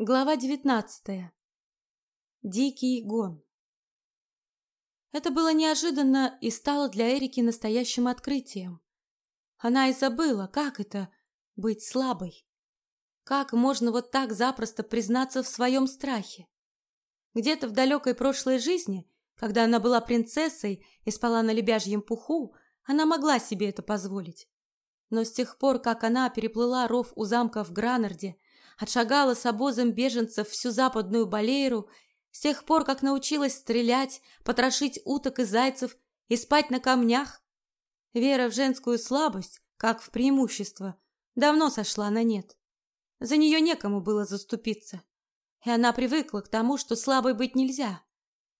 Глава девятнадцатая. Дикий гон. Это было неожиданно и стало для Эрики настоящим открытием. Она и забыла, как это — быть слабой. Как можно вот так запросто признаться в своем страхе? Где-то в далекой прошлой жизни, когда она была принцессой и спала на лебяжьем пуху, она могла себе это позволить. Но с тех пор, как она переплыла ров у замка в Гранарде, отшагала с обозом беженцев всю западную Балейру, с тех пор, как научилась стрелять, потрошить уток и зайцев и спать на камнях. Вера в женскую слабость, как в преимущество, давно сошла на нет. За нее некому было заступиться. И она привыкла к тому, что слабой быть нельзя.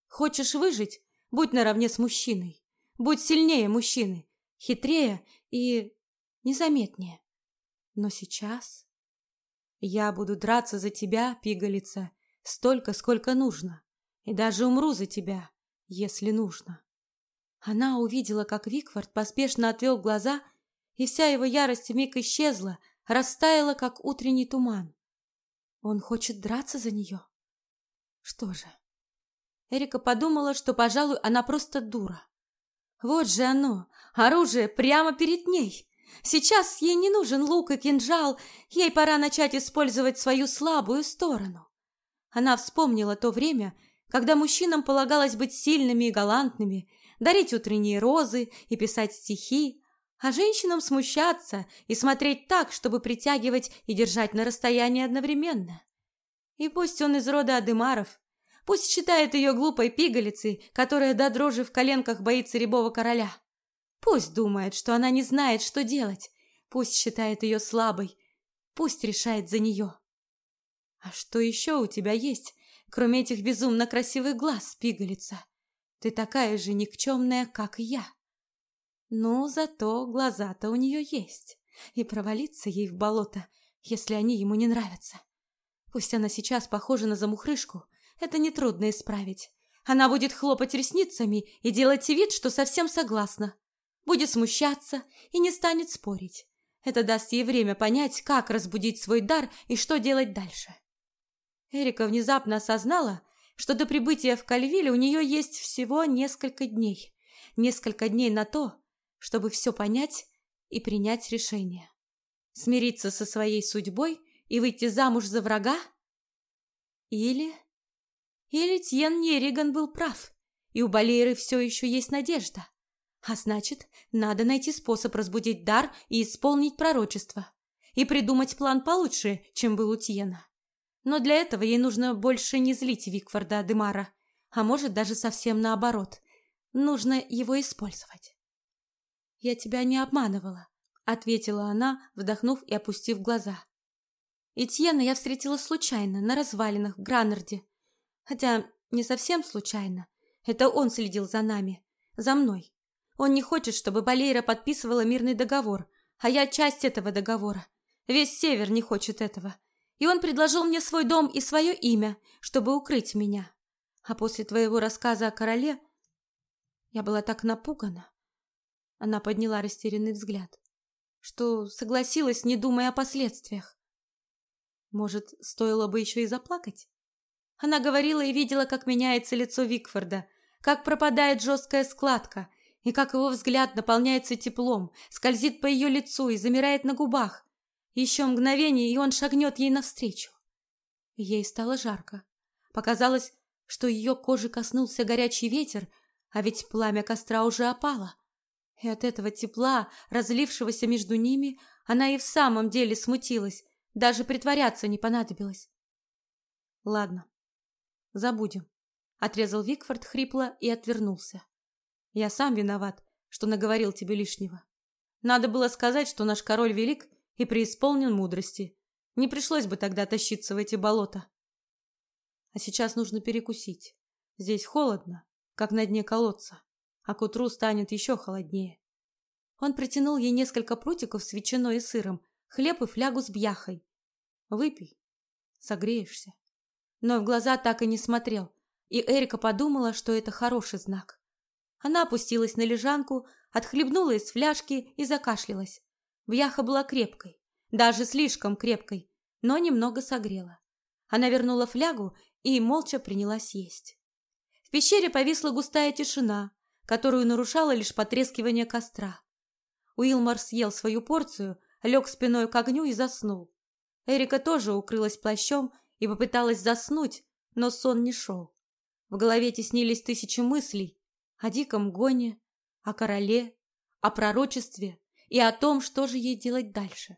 Хочешь выжить? Будь наравне с мужчиной. Будь сильнее мужчины, хитрее и незаметнее. Но сейчас я буду драться за тебя, пигалица, столько, сколько нужно, и даже умру за тебя, если нужно. Она увидела, как Викфорд поспешно отвел глаза, и вся его ярость вмиг исчезла, растаяла, как утренний туман. Он хочет драться за нее? Что же? Эрика подумала, что, пожалуй, она просто дура. Вот же оно, оружие прямо перед ней. Сейчас ей не нужен лук и кинжал, ей пора начать использовать свою слабую сторону. Она вспомнила то время, когда мужчинам полагалось быть сильными и галантными, дарить утренние розы и писать стихи, а женщинам смущаться и смотреть так, чтобы притягивать и держать на расстоянии одновременно. И пусть он из рода Адемаров, пусть считает ее глупой пигалицей, которая до дрожи в коленках боится рябого короля. Пусть думает, что она не знает, что делать. Пусть считает ее слабой. Пусть решает за нее. А что еще у тебя есть, кроме этих безумно красивых глаз, пигалица? Ты такая же никчемная, как и я. Ну, зато глаза-то у нее есть. И провалиться ей в болото, если они ему не нравятся. Пусть она сейчас похожа на замухрышку, это нетрудно исправить. Она будет хлопать ресницами и делать вид, что совсем согласна будет смущаться и не станет спорить. Это даст ей время понять, как разбудить свой дар и что делать дальше. Эрика внезапно осознала, что до прибытия в Кальвиле у нее есть всего несколько дней. Несколько дней на то, чтобы все понять и принять решение. Смириться со своей судьбой и выйти замуж за врага? Или... Или Тьен Нериган был прав, и у Балейры все еще есть надежда. А значит, надо найти способ разбудить дар и исполнить пророчество. И придумать план получше, чем был у Тиена. Но для этого ей нужно больше не злить Викфорда Демара, а может даже совсем наоборот. Нужно его использовать. «Я тебя не обманывала», — ответила она, вдохнув и опустив глаза. Этьена я встретила случайно, на развалинах в Гранарде. Хотя не совсем случайно. Это он следил за нами, за мной. Он не хочет, чтобы Балейра подписывала мирный договор, а я часть этого договора. Весь Север не хочет этого. И он предложил мне свой дом и свое имя, чтобы укрыть меня. А после твоего рассказа о короле я была так напугана. Она подняла растерянный взгляд, что согласилась, не думая о последствиях. Может, стоило бы еще и заплакать? Она говорила и видела, как меняется лицо Викфорда, как пропадает жесткая складка, и как его взгляд наполняется теплом, скользит по ее лицу и замирает на губах. Еще мгновение, и он шагнет ей навстречу. Ей стало жарко. Показалось, что ее кожи коснулся горячий ветер, а ведь пламя костра уже опало. И от этого тепла, разлившегося между ними, она и в самом деле смутилась, даже притворяться не понадобилось. «Ладно, забудем», — отрезал Викфорд хрипло и отвернулся. Я сам виноват, что наговорил тебе лишнего. Надо было сказать, что наш король велик и преисполнен мудрости. Не пришлось бы тогда тащиться в эти болота. А сейчас нужно перекусить. Здесь холодно, как на дне колодца, а к утру станет еще холоднее. Он протянул ей несколько прутиков с ветчиной и сыром, хлеб и флягу с бьяхой. Выпей, согреешься. Но в глаза так и не смотрел, и Эрика подумала, что это хороший знак. Она опустилась на лежанку, отхлебнула из фляжки и закашлялась. Вьяха была крепкой, даже слишком крепкой, но немного согрела. Она вернула флягу и молча принялась есть. В пещере повисла густая тишина, которую нарушало лишь потрескивание костра. Уилмар съел свою порцию, лег спиной к огню и заснул. Эрика тоже укрылась плащом и попыталась заснуть, но сон не шел. В голове теснились тысячи мыслей о диком гоне, о короле, о пророчестве и о том, что же ей делать дальше.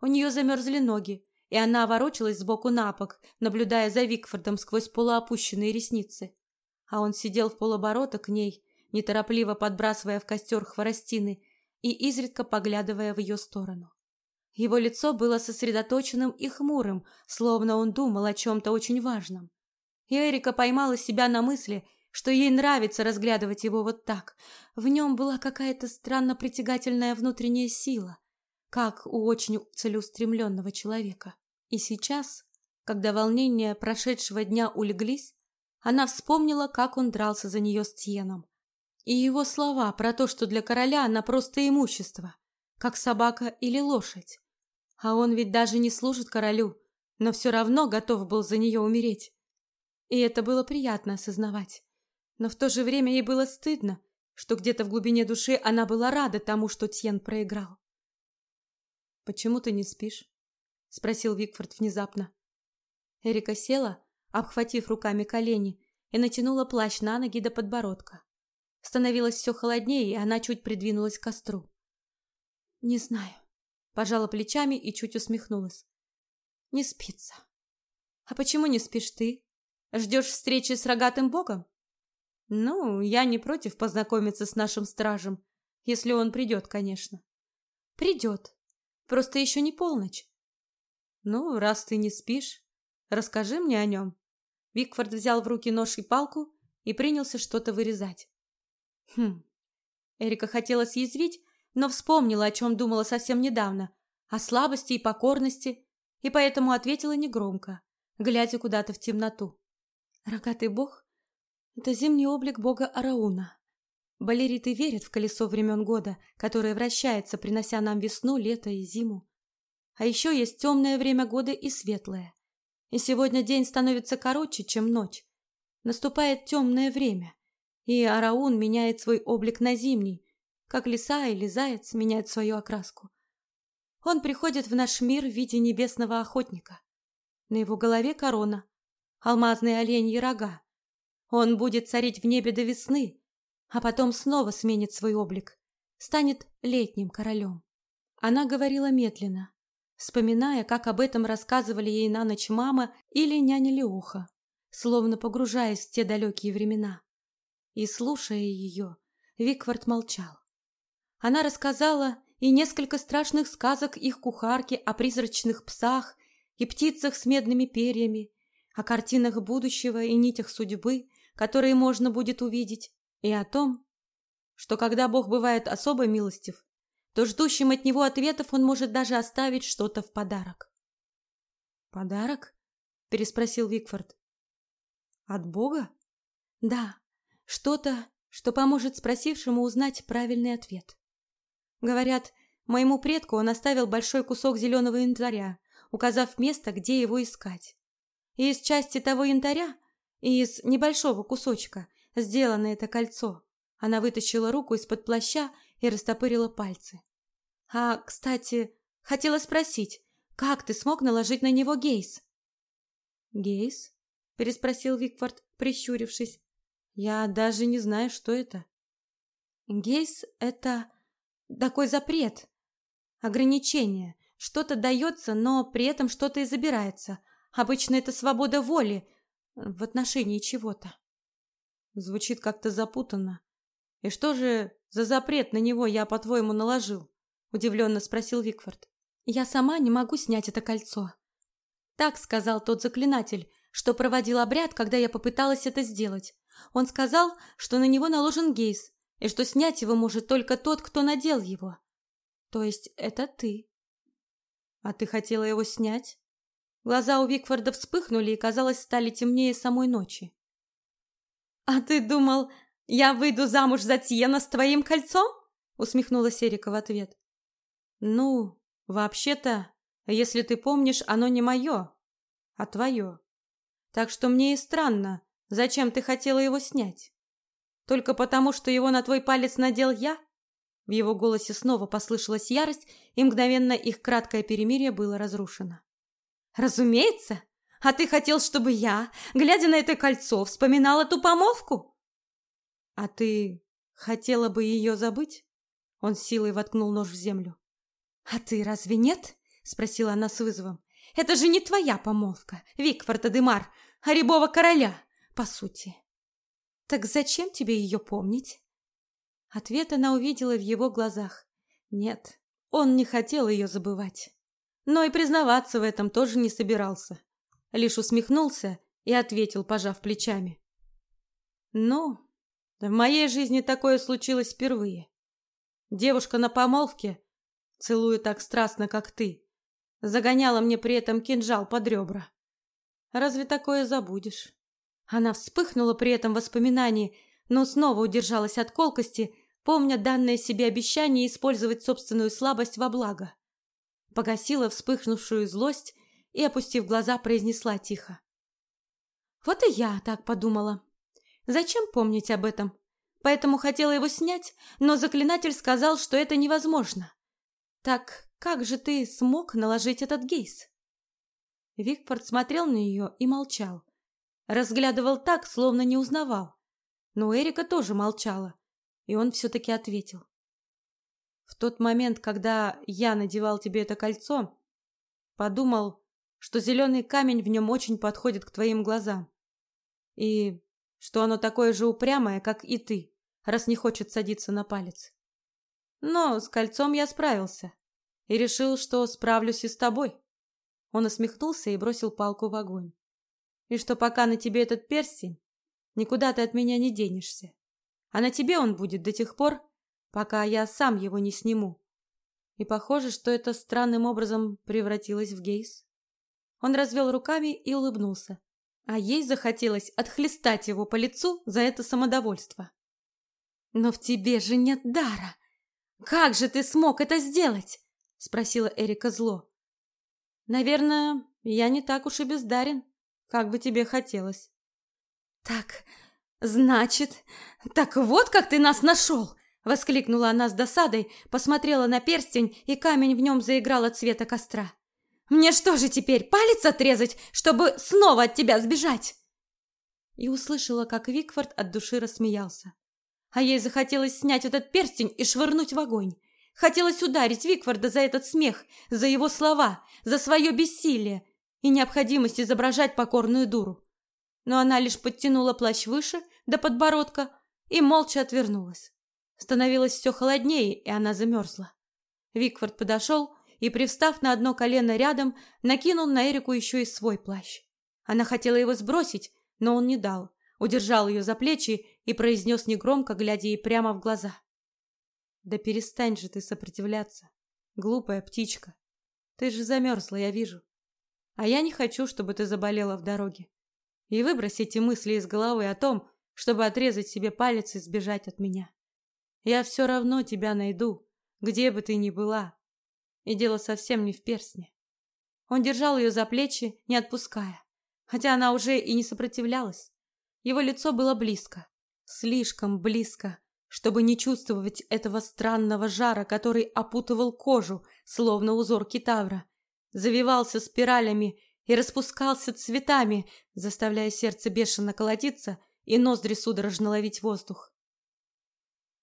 У нее замерзли ноги, и она ворочалась сбоку на бок, наблюдая за Викфордом сквозь полуопущенные ресницы. А он сидел в полоборота к ней, неторопливо подбрасывая в костер хворостины и изредка поглядывая в ее сторону. Его лицо было сосредоточенным и хмурым, словно он думал о чем-то очень важном. И Эрика поймала себя на мысли, что ей нравится разглядывать его вот так. В нем была какая-то странно притягательная внутренняя сила, как у очень целеустремленного человека. И сейчас, когда волнения прошедшего дня улеглись, она вспомнила, как он дрался за нее с Тьеном. И его слова про то, что для короля она просто имущество, как собака или лошадь. А он ведь даже не служит королю, но все равно готов был за нее умереть. И это было приятно осознавать. Но в то же время ей было стыдно, что где-то в глубине души она была рада тому, что Тьен проиграл. «Почему ты не спишь?» — спросил Викфорд внезапно. Эрика села, обхватив руками колени, и натянула плащ на ноги до подбородка. Становилось все холоднее, и она чуть придвинулась к костру. «Не знаю», — пожала плечами и чуть усмехнулась. «Не спится». «А почему не спишь ты? Ждешь встречи с рогатым богом?» «Ну, я не против познакомиться с нашим стражем, если он придет, конечно». «Придет. Просто еще не полночь. Ну, раз ты не спишь, расскажи мне о нем. Викфорд взял в руки нож и палку и принялся что-то вырезать. Хм. Эрика хотела съязвить, но вспомнила, о чем думала совсем недавно, о слабости и покорности, и поэтому ответила негромко, глядя куда-то в темноту. Рогатый бог — это зимний облик бога Арауна. Балериты верят в колесо времен года, которое вращается, принося нам весну, лето и зиму. А еще есть темное время года и светлое. И сегодня день становится короче, чем ночь. Наступает темное время, и Араун меняет свой облик на зимний, как лиса или заяц меняют свою окраску. Он приходит в наш мир в виде небесного охотника. На его голове корона, алмазные оленьи рога. Он будет царить в небе до весны, а потом снова сменит свой облик, станет летним королем. Она говорила медленно, вспоминая, как об этом рассказывали ей на ночь мама или няня Леуха, словно погружаясь в те далекие времена. И, слушая ее, Виквард молчал. Она рассказала и несколько страшных сказок их кухарки о призрачных псах и птицах с медными перьями, о картинах будущего и нитях судьбы, которые можно будет увидеть, и о том, что когда Бог бывает особо милостив, то ждущим от него ответов он может даже оставить что-то в подарок. «Подарок?» – переспросил Викфорд. «От Бога?» «Да, что-то, что поможет спросившему узнать правильный ответ. Говорят, моему предку он оставил большой кусок зеленого янтаря, указав место, где его искать. И из части того янтаря, и из небольшого кусочка, сделано это кольцо. Она вытащила руку из-под плаща и растопырила пальцы. А, кстати, хотела спросить, как ты смог наложить на него гейс? Гейс? переспросил Викфорд, прищурившись. Я даже не знаю, что это. Гейс это такой запрет, ограничение. Что-то дается, но при этом что-то и забирается. Обычно это свобода воли в отношении чего-то. Звучит как-то запутанно. И что же за запрет на него я, по-твоему, наложил? Удивленно спросил Викфорд. Я сама не могу снять это кольцо. Так сказал тот заклинатель, что проводил обряд, когда я попыталась это сделать. Он сказал, что на него наложен гейс, и что снять его может только тот, кто надел его. То есть это ты. А ты хотела его снять? Глаза у Викфорда вспыхнули и, казалось, стали темнее самой ночи. «А ты думал, я выйду замуж за Тиена с твоим кольцом?» усмехнулась Эрика в ответ. «Ну, вообще-то, если ты помнишь, оно не мое, а твое». Так что мне и странно, зачем ты хотела его снять. Только потому, что его на твой палец надел я? В его голосе снова послышалась ярость, и мгновенно их краткое перемирие было разрушено. Разумеется. А ты хотел, чтобы я, глядя на это кольцо, вспоминала ту помолвку? А ты хотела бы ее забыть? Он силой воткнул нож в землю. А ты разве нет? спросила она с вызовом. Это же не твоя помолвка, Викфорта Демар, а рябого короля, по сути. Так зачем тебе ее помнить? Ответ она увидела в его глазах. Нет, он не хотел ее забывать. Но и признаваться в этом тоже не собирался. Лишь усмехнулся и ответил, пожав плечами. «Ну, в моей жизни такое случилось впервые. Девушка на помолвке, целуя так страстно, как ты, загоняла мне при этом кинжал под ребра. Разве такое забудешь?» Она вспыхнула при этом воспоминании, но снова удержалась от колкости, помня данное себе обещание использовать собственную слабость во благо. Погасила вспыхнувшую злость и, опустив глаза, произнесла тихо. «Вот и я так подумала. Зачем помнить об этом? Поэтому хотела его снять, но заклинатель сказал, что это невозможно. Так как же ты смог наложить этот гейс?» Викфорд смотрел на нее и молчал. Разглядывал так, словно не узнавал. Но Эрика тоже молчала, и он все-таки ответил. В тот момент, когда я надевал тебе это кольцо, подумал, что зеленый камень в нем очень подходит к твоим глазам. И что оно такое же упрямое, как и ты, раз не хочет садиться на палец. Но с кольцом я справился и решил, что справлюсь и с тобой. Он усмехнулся и бросил палку в огонь и что пока на тебе этот перстень, никуда ты от меня не денешься. А на тебе он будет до тех пор, пока я сам его не сниму. И похоже, что это странным образом превратилось в гейс. Он развел руками и улыбнулся, а ей захотелось отхлестать его по лицу за это самодовольство. «Но в тебе же нет дара! Как же ты смог это сделать?» — спросила Эрика зло. «Наверное, я не так уж и бездарен», как бы тебе хотелось. Так, значит, так вот как ты нас нашел! Воскликнула она с досадой, посмотрела на перстень, и камень в нем заиграл от цвета костра. Мне что же теперь, палец отрезать, чтобы снова от тебя сбежать? И услышала, как Викфорд от души рассмеялся. А ей захотелось снять этот перстень и швырнуть в огонь. Хотелось ударить Викфорда за этот смех, за его слова, за свое бессилие, и необходимость изображать покорную дуру. Но она лишь подтянула плащ выше, до подбородка, и молча отвернулась. Становилось все холоднее, и она замерзла. Викфорд подошел и, привстав на одно колено рядом, накинул на Эрику еще и свой плащ. Она хотела его сбросить, но он не дал, удержал ее за плечи и произнес негромко, глядя ей прямо в глаза. «Да перестань же ты сопротивляться, глупая птичка. Ты же замерзла, я вижу. А я не хочу, чтобы ты заболела в дороге. И выбрось эти мысли из головы о том, чтобы отрезать себе палец и сбежать от меня. Я все равно тебя найду, где бы ты ни была. И дело совсем не в перстне. Он держал ее за плечи, не отпуская, хотя она уже и не сопротивлялась. Его лицо было близко, слишком близко, чтобы не чувствовать этого странного жара, который опутывал кожу, словно узор китавра, завивался спиралями и распускался цветами, заставляя сердце бешено колотиться и ноздри судорожно ловить воздух.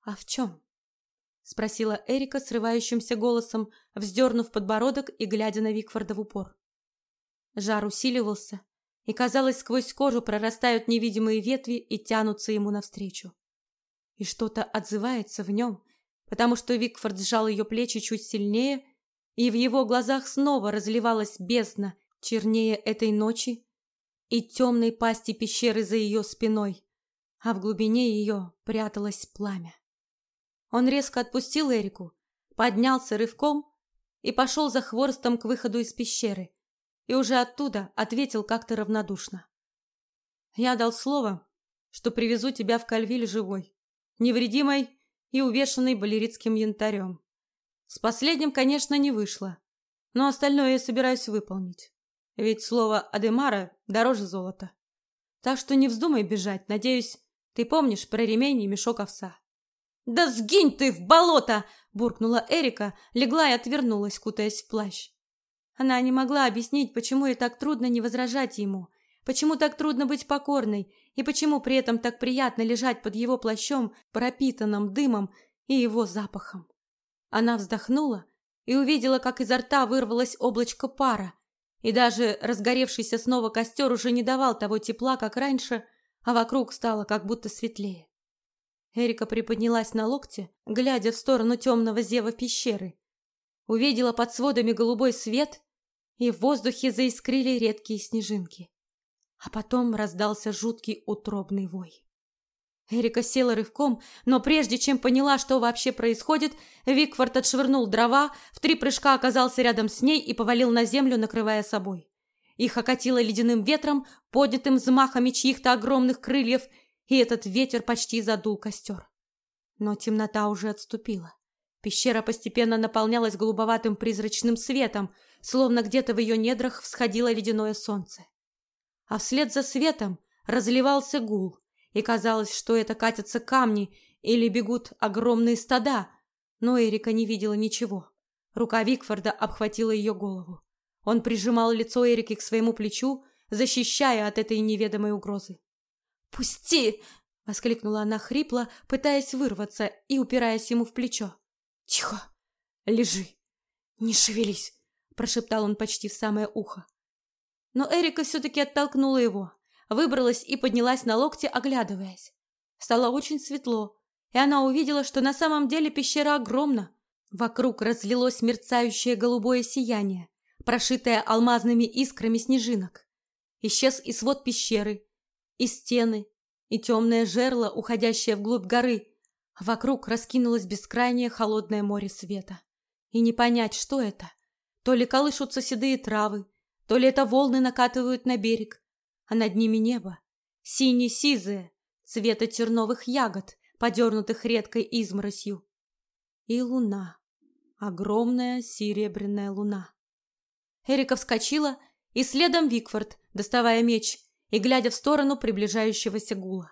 «А в чем?» — спросила Эрика срывающимся голосом, вздернув подбородок и глядя на Викфорда в упор. Жар усиливался, и, казалось, сквозь кожу прорастают невидимые ветви и тянутся ему навстречу. И что-то отзывается в нем, потому что Викфорд сжал ее плечи чуть сильнее и в его глазах снова разливалась бездна, чернее этой ночи и темной пасти пещеры за ее спиной, а в глубине ее пряталось пламя. Он резко отпустил Эрику, поднялся рывком и пошел за хворостом к выходу из пещеры, и уже оттуда ответил как-то равнодушно. «Я дал слово, что привезу тебя в Кальвиль живой, невредимой и увешанной балеритским янтарем. С последним, конечно, не вышло, но остальное я собираюсь выполнить. Ведь слово Адемара дороже золота. Так что не вздумай бежать. Надеюсь, ты помнишь про ремень и мешок овса. «Да сгинь ты в болото!» – буркнула Эрика, легла и отвернулась, кутаясь в плащ. Она не могла объяснить, почему ей так трудно не возражать ему, почему так трудно быть покорной и почему при этом так приятно лежать под его плащом, пропитанным дымом и его запахом. Она вздохнула и увидела, как изо рта вырвалось облачко пара, и даже разгоревшийся снова костер уже не давал того тепла, как раньше, а вокруг стало как будто светлее. Эрика приподнялась на локте, глядя в сторону темного зева пещеры. Увидела под сводами голубой свет, и в воздухе заискрили редкие снежинки. А потом раздался жуткий утробный вой. Эрика села рывком, но прежде чем поняла, что вообще происходит, Викфорд отшвырнул дрова, в три прыжка оказался рядом с ней и повалил на землю, накрывая собой. Их окатило ледяным ветром, поднятым взмахами чьих-то огромных крыльев, и этот ветер почти задул костер. Но темнота уже отступила. Пещера постепенно наполнялась голубоватым призрачным светом, словно где-то в ее недрах всходило ледяное солнце. А вслед за светом разливался гул, и казалось, что это катятся камни или бегут огромные стада, но Эрика не видела ничего. Рука Викфорда обхватила ее голову. Он прижимал лицо Эрики к своему плечу, защищая от этой неведомой угрозы. «Пусти!» — воскликнула она хрипло, пытаясь вырваться и упираясь ему в плечо. «Тихо! Лежи! Не шевелись!» — прошептал он почти в самое ухо. Но Эрика все-таки оттолкнула его, выбралась и поднялась на локте, оглядываясь. Стало очень светло, и она увидела, что на самом деле пещера огромна. Вокруг разлилось мерцающее голубое сияние, прошитое алмазными искрами снежинок. Исчез и свод пещеры, и стены, и темное жерло, уходящее вглубь горы. Вокруг раскинулось бескрайнее холодное море света. И не понять, что это. То ли колышутся седые травы, то ли это волны накатывают на берег, а над ними небо, сине-сизое, цвета терновых ягод, подернутых редкой изморосью. И луна, огромная серебряная луна. Эрика вскочила, и следом Викфорд, доставая меч и глядя в сторону приближающегося гула.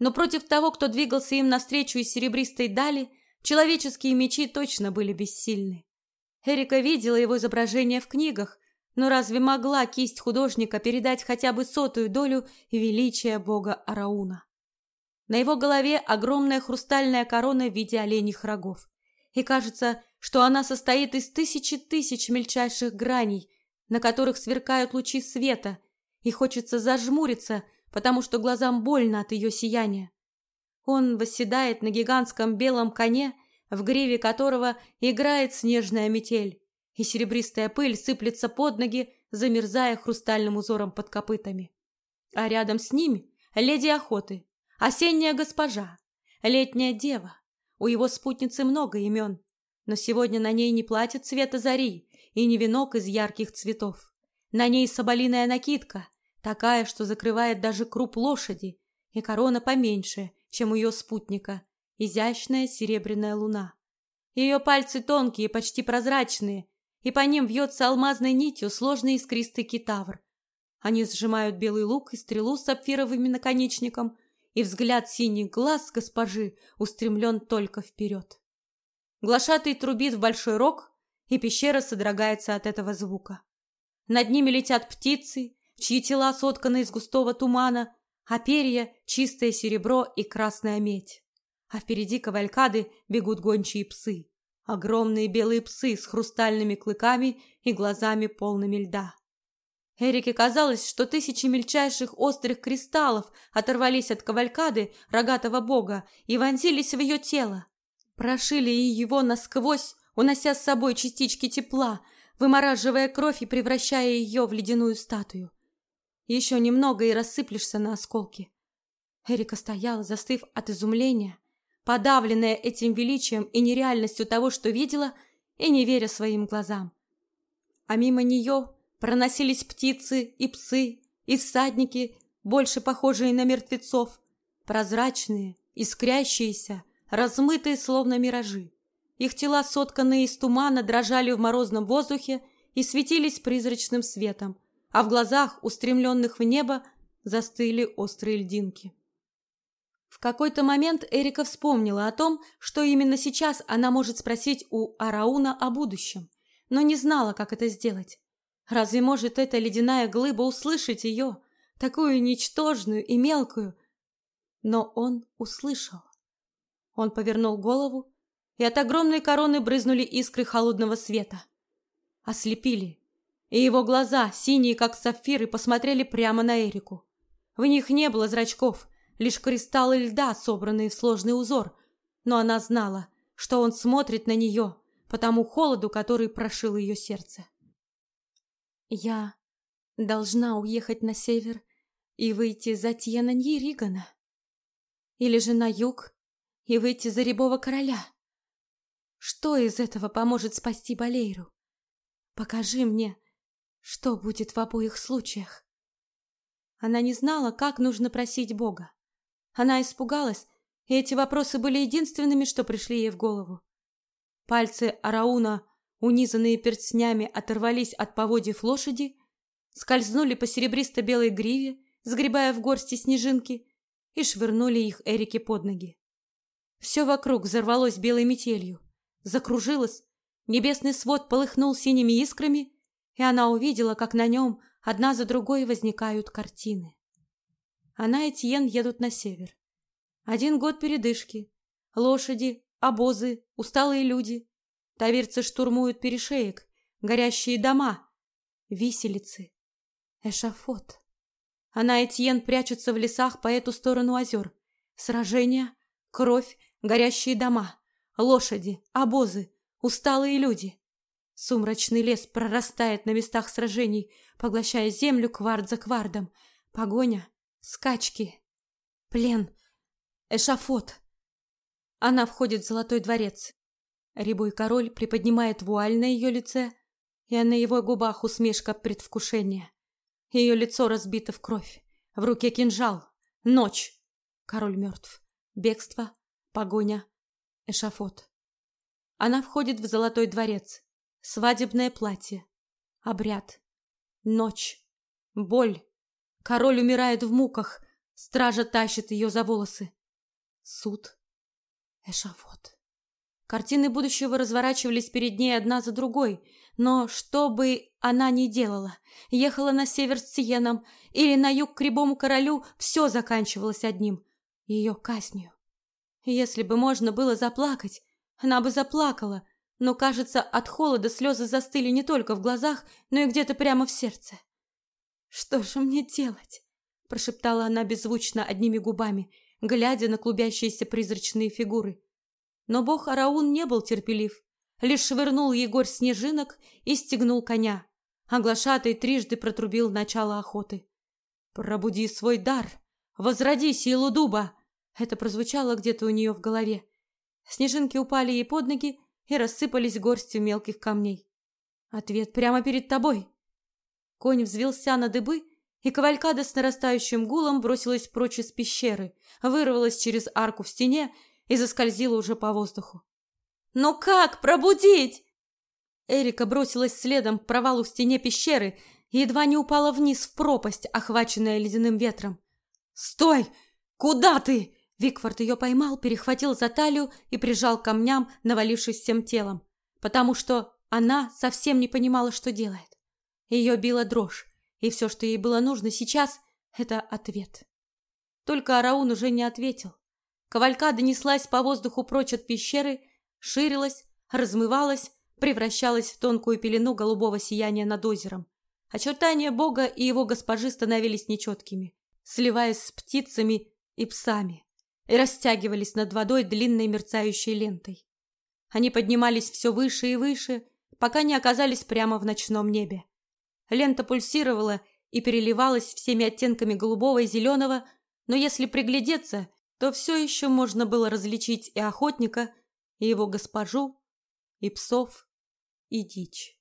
Но против того, кто двигался им навстречу из серебристой дали, человеческие мечи точно были бессильны. Эрика видела его изображение в книгах, но разве могла кисть художника передать хотя бы сотую долю величия бога Арауна? На его голове огромная хрустальная корона в виде оленьих рогов. И кажется, что она состоит из тысячи тысяч мельчайших граней, на которых сверкают лучи света, и хочется зажмуриться, потому что глазам больно от ее сияния. Он восседает на гигантском белом коне, в гриве которого играет снежная метель и серебристая пыль сыплется под ноги, замерзая хрустальным узором под копытами. А рядом с ними леди охоты, осенняя госпожа, летняя дева. У его спутницы много имен, но сегодня на ней не платье цвета зари и не венок из ярких цветов. На ней соболиная накидка, такая, что закрывает даже круп лошади, и корона поменьше, чем у ее спутника, изящная серебряная луна. Ее пальцы тонкие, почти прозрачные, и по ним вьется алмазной нитью сложный искристый китавр. Они сжимают белый лук и стрелу с сапфировым наконечником, и взгляд синих глаз госпожи устремлен только вперед. Глашатый трубит в большой рог, и пещера содрогается от этого звука. Над ними летят птицы, чьи тела сотканы из густого тумана, а перья — чистое серебро и красная медь. А впереди кавалькады бегут гончие псы. Огромные белые псы с хрустальными клыками и глазами полными льда. Эрике казалось, что тысячи мельчайших острых кристаллов оторвались от кавалькады рогатого бога и вонзились в ее тело. Прошили его насквозь, унося с собой частички тепла, вымораживая кровь и превращая ее в ледяную статую. Еще немного и рассыплешься на осколки. Эрика стояла, застыв от изумления, подавленная этим величием и нереальностью того, что видела, и не веря своим глазам. А мимо нее проносились птицы и псы, и всадники, больше похожие на мертвецов, прозрачные, искрящиеся, размытые словно миражи. Их тела, сотканные из тумана, дрожали в морозном воздухе и светились призрачным светом, а в глазах, устремленных в небо, застыли острые льдинки. В какой-то момент Эрика вспомнила о том, что именно сейчас она может спросить у Арауна о будущем, но не знала, как это сделать. Разве может эта ледяная глыба услышать ее, такую ничтожную и мелкую? Но он услышал. Он повернул голову, и от огромной короны брызнули искры холодного света. Ослепили, и его глаза, синие как сапфиры, посмотрели прямо на Эрику. В них не было зрачков, лишь кристаллы льда, собранные в сложный узор, но она знала, что он смотрит на нее по тому холоду, который прошил ее сердце. «Я должна уехать на север и выйти за Тьенаньи Ригана. Или же на юг и выйти за Рябого Короля. Что из этого поможет спасти Балейру? Покажи мне, что будет в обоих случаях». Она не знала, как нужно просить Бога. Она испугалась, и эти вопросы были единственными, что пришли ей в голову. Пальцы Арауна, унизанные перстнями, оторвались от поводьев лошади, скользнули по серебристо-белой гриве, сгребая в горсти снежинки, и швырнули их Эрике под ноги. Все вокруг взорвалось белой метелью, закружилось, небесный свод полыхнул синими искрами, и она увидела, как на нем одна за другой возникают картины. Она и Тьен едут на север. Один год передышки. Лошади, обозы, усталые люди. Таверцы штурмуют перешеек, горящие дома, виселицы, эшафот. Она и Тьен прячутся в лесах по эту сторону озер. Сражения, кровь, горящие дома, лошади, обозы, усталые люди. Сумрачный лес прорастает на местах сражений, поглощая землю квард за квардом. Погоня, Скачки. Плен. Эшафот. Она входит в золотой дворец. Рябой король приподнимает вуаль на ее лице, и на его губах усмешка предвкушения. Ее лицо разбито в кровь. В руке кинжал. Ночь. Король мертв. Бегство. Погоня. Эшафот. Она входит в золотой дворец. Свадебное платье. Обряд. Ночь. Боль. Король умирает в муках. Стража тащит ее за волосы. Суд. Эшафот. Картины будущего разворачивались перед ней одна за другой, но что бы она ни делала, ехала на север с Сиеном или на юг к Рябому королю, все заканчивалось одним — ее казнью. Если бы можно было заплакать, она бы заплакала, но, кажется, от холода слезы застыли не только в глазах, но и где-то прямо в сердце. «Что же мне делать?» – прошептала она беззвучно одними губами, глядя на клубящиеся призрачные фигуры. Но бог Араун не был терпелив, лишь швырнул Егор снежинок и стегнул коня. Оглашатый трижды протрубил начало охоты. «Пробуди свой дар! Возроди силу дуба!» Это прозвучало где-то у нее в голове. Снежинки упали ей под ноги и рассыпались горстью мелких камней. «Ответ прямо перед тобой!» Конь взвился на дыбы, и кавалькада с нарастающим гулом бросилась прочь из пещеры, вырвалась через арку в стене и заскользила уже по воздуху. «Но как пробудить?» Эрика бросилась следом к провалу в стене пещеры и едва не упала вниз в пропасть, охваченная ледяным ветром. «Стой! Куда ты?» Викфорд ее поймал, перехватил за талию и прижал к камням, навалившись всем телом, потому что она совсем не понимала, что делает. Ее била дрожь, и все, что ей было нужно сейчас, это ответ. Только Араун уже не ответил. Кавалька донеслась по воздуху прочь от пещеры, ширилась, размывалась, превращалась в тонкую пелену голубого сияния над озером. Очертания Бога и его госпожи становились нечеткими, сливаясь с птицами и псами, и растягивались над водой длинной мерцающей лентой. Они поднимались все выше и выше, пока не оказались прямо в ночном небе. Лента пульсировала и переливалась всеми оттенками голубого и зеленого, но если приглядеться, то все еще можно было различить и охотника, и его госпожу, и псов, и дичь.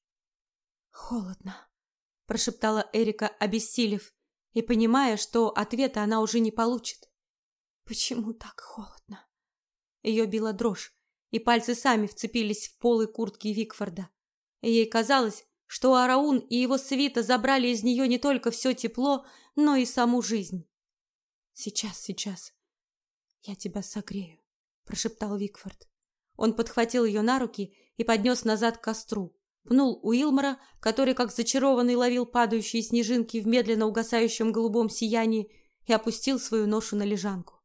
«Холодно», – прошептала Эрика, обессилев, и понимая, что ответа она уже не получит. «Почему так холодно?» Ее била дрожь, и пальцы сами вцепились в полы куртки Викфорда. Ей казалось, что Араун и его свита забрали из нее не только все тепло, но и саму жизнь. «Сейчас, сейчас. Я тебя согрею», — прошептал Викфорд. Он подхватил ее на руки и поднес назад к костру, пнул Уилмора, который как зачарованный ловил падающие снежинки в медленно угасающем голубом сиянии, и опустил свою ношу на лежанку.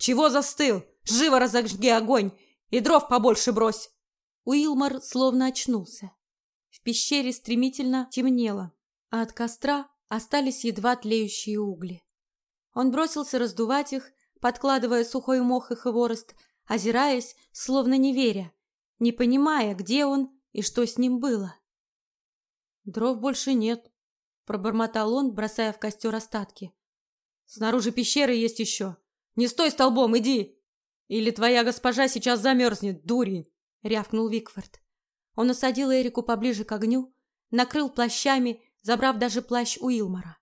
«Чего застыл? Живо разожги огонь и дров побольше брось!» Уилмор словно очнулся. В пещере стремительно темнело, а от костра остались едва тлеющие угли. Он бросился раздувать их, подкладывая сухой мох и хворост, озираясь, словно не веря, не понимая, где он и что с ним было. «Дров больше нет», — пробормотал он, бросая в костер остатки. «Снаружи пещеры есть еще. Не стой столбом, иди! Или твоя госпожа сейчас замерзнет, дурень!» — рявкнул Викфорд. Он усадил Эрику поближе к огню, накрыл плащами, забрав даже плащ Уилмора.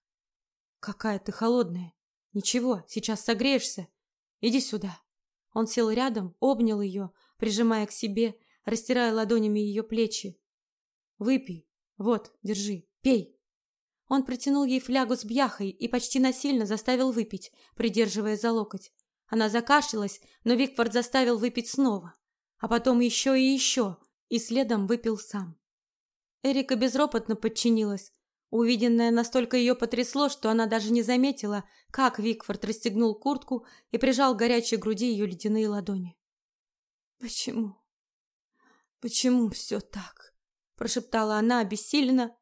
«Какая ты холодная! Ничего, сейчас согреешься. Иди сюда!» Он сел рядом, обнял ее, прижимая к себе, растирая ладонями ее плечи. «Выпей. Вот, держи, пей!» Он протянул ей флягу с бьяхой и почти насильно заставил выпить, придерживая за локоть. Она закашлялась, но Викфорд заставил выпить снова, а потом еще и еще, и следом выпил сам. Эрика безропотно подчинилась. Увиденное настолько ее потрясло, что она даже не заметила, как Викфорд расстегнул куртку и прижал к горячей груди ее ледяные ладони. «Почему? Почему все так?» – прошептала она обессиленно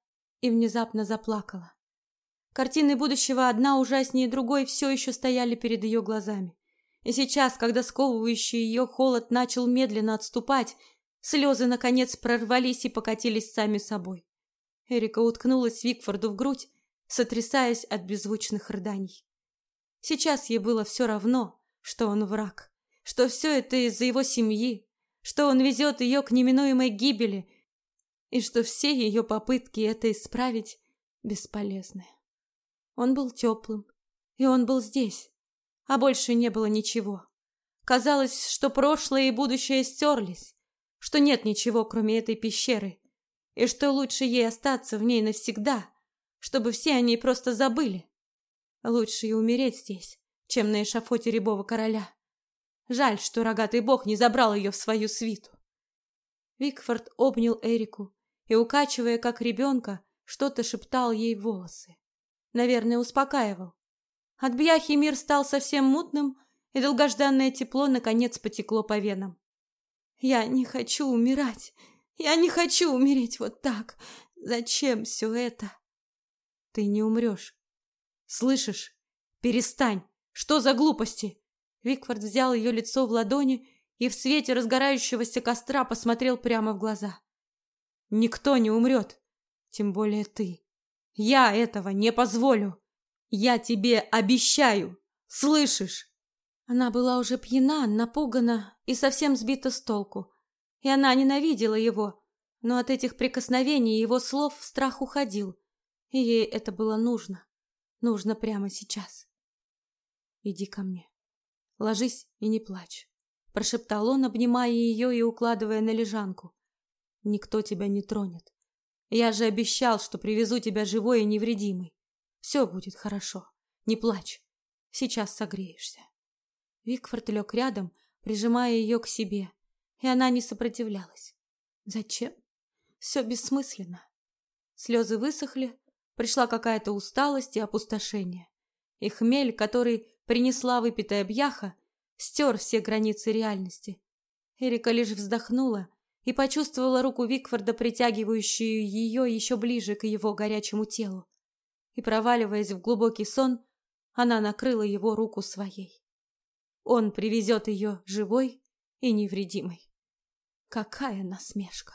и внезапно заплакала. Картины будущего одна ужаснее другой все еще стояли перед ее глазами. И сейчас, когда сковывающий ее холод начал медленно отступать, Слезы, наконец, прорвались и покатились сами собой. Эрика уткнулась Викфорду в грудь, сотрясаясь от беззвучных рыданий. Сейчас ей было все равно, что он враг, что все это из-за его семьи, что он везет ее к неминуемой гибели и что все ее попытки это исправить бесполезны. Он был теплым, и он был здесь, а больше не было ничего. Казалось, что прошлое и будущее стерлись, что нет ничего, кроме этой пещеры, и что лучше ей остаться в ней навсегда, чтобы все о ней просто забыли. Лучше и умереть здесь, чем на эшафоте рябого короля. Жаль, что рогатый бог не забрал ее в свою свиту. Викфорд обнял Эрику и, укачивая как ребенка, что-то шептал ей в волосы. Наверное, успокаивал. От бьяхи мир стал совсем мутным, и долгожданное тепло наконец потекло по венам. Я не хочу умирать. Я не хочу умереть вот так. Зачем все это? Ты не умрешь. Слышишь? Перестань. Что за глупости? Викфорд взял ее лицо в ладони и в свете разгорающегося костра посмотрел прямо в глаза. Никто не умрет. Тем более ты. Я этого не позволю. Я тебе обещаю. Слышишь? Она была уже пьяна, напугана и совсем сбита с толку. И она ненавидела его, но от этих прикосновений его слов страх уходил. И ей это было нужно. Нужно прямо сейчас. «Иди ко мне. Ложись и не плачь», – прошептал он, обнимая ее и укладывая на лежанку. «Никто тебя не тронет. Я же обещал, что привезу тебя живой и невредимой. Все будет хорошо. Не плачь. Сейчас согреешься». Викфорд лег рядом, прижимая ее к себе, и она не сопротивлялась. Зачем? Все бессмысленно. Слезы высохли, пришла какая-то усталость и опустошение. И хмель, который принесла выпитая бьяха, стер все границы реальности. Эрика лишь вздохнула и почувствовала руку Викфорда, притягивающую ее еще ближе к его горячему телу. И, проваливаясь в глубокий сон, она накрыла его руку своей. Он привезет ее живой и невредимой. Какая насмешка!